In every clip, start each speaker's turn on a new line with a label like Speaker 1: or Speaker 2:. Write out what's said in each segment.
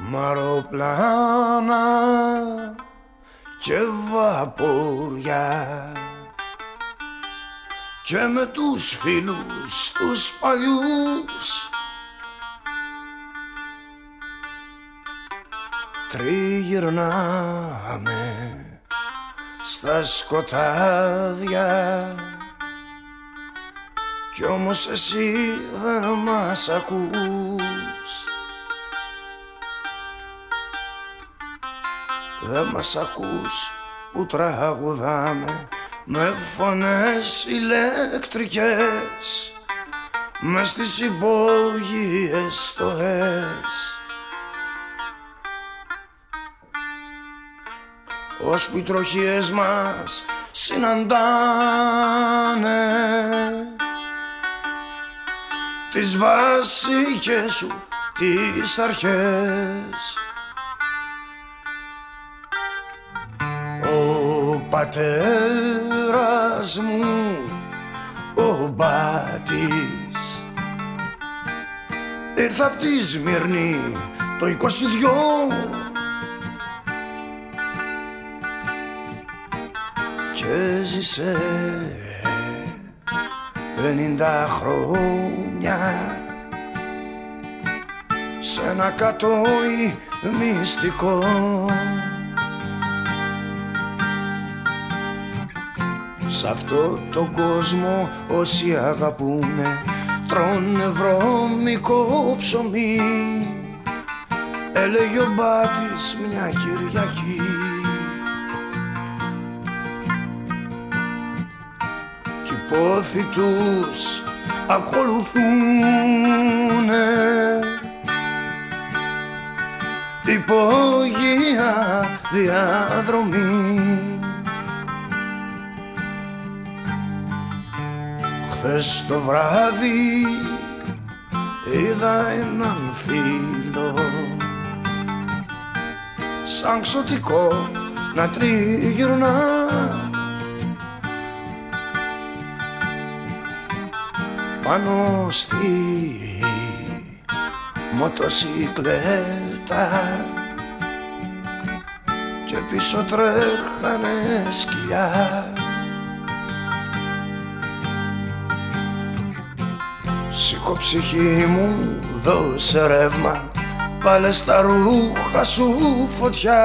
Speaker 1: Μαροπλάνα και βαποριά. Και με τους φίλους τους παλιούς. Τριγυρνάμε στα σκοτάδια. Κι όμως εσύ δεν μας ακούς Δεν μας ακούς που τραγουδάμε με φωνές ηλεκτρικές μες στις υπόγειες στοές. Ως που οι τροχίες μας συναντάνε τις βασικές σου τις αρχές πατέρας μου ο μπάτης. Ήρθα απ' τη Σμύρνη το 22 και ζήσε πενήντα χρόνια σε ένα κατόι μυστικό Σ' αυτό τον κόσμο όσοι αγαπούνε τρώνε βρώμικο ψωμί. Έλεγε ο Μπάτης μια Κυριακή. Κι οι πόθοι τους ακολουθούνε. Υπόγεια διαδρομή Χθες το βράδυ είδα έναν φίλο. Σαν ξωτικό να τριγυρνά πάνω στη μοτοσυκλέτα και πίσω τρέχανε σκυλιά Σήκω ψυχή μου, δώσε ρεύμα. Πάλε στα ρούχα σου φωτιά.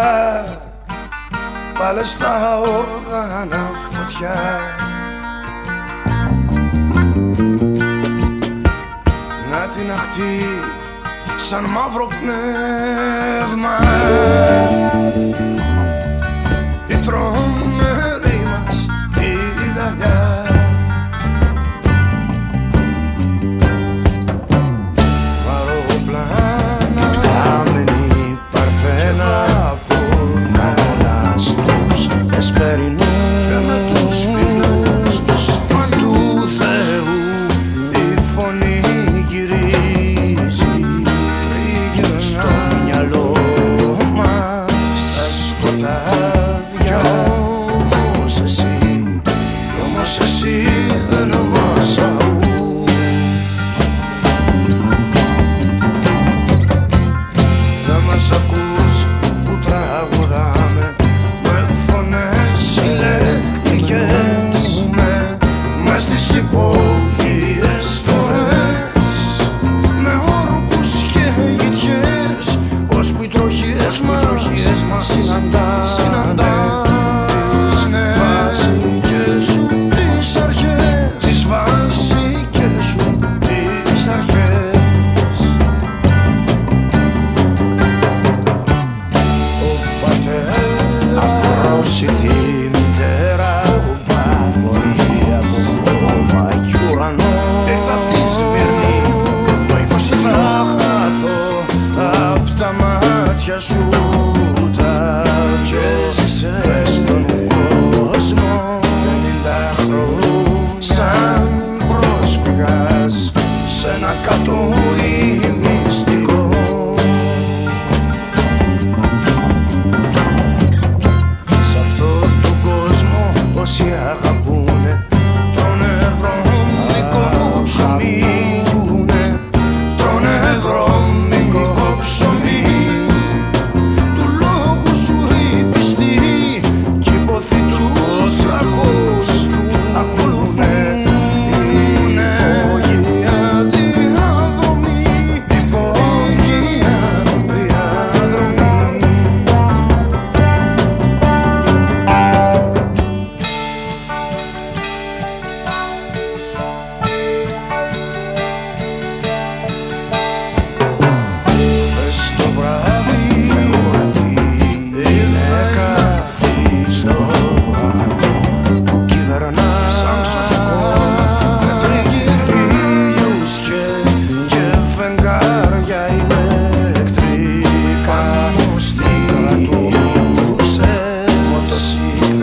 Speaker 1: Πάλε στα όργανα φωτιά. Να την αχτή σαν μαύρο πνεύμα. Η τρομερή that he. Μας συναντάνε Συναντάνε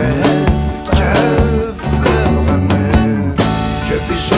Speaker 1: φύγανε και φεύγανε και πίσω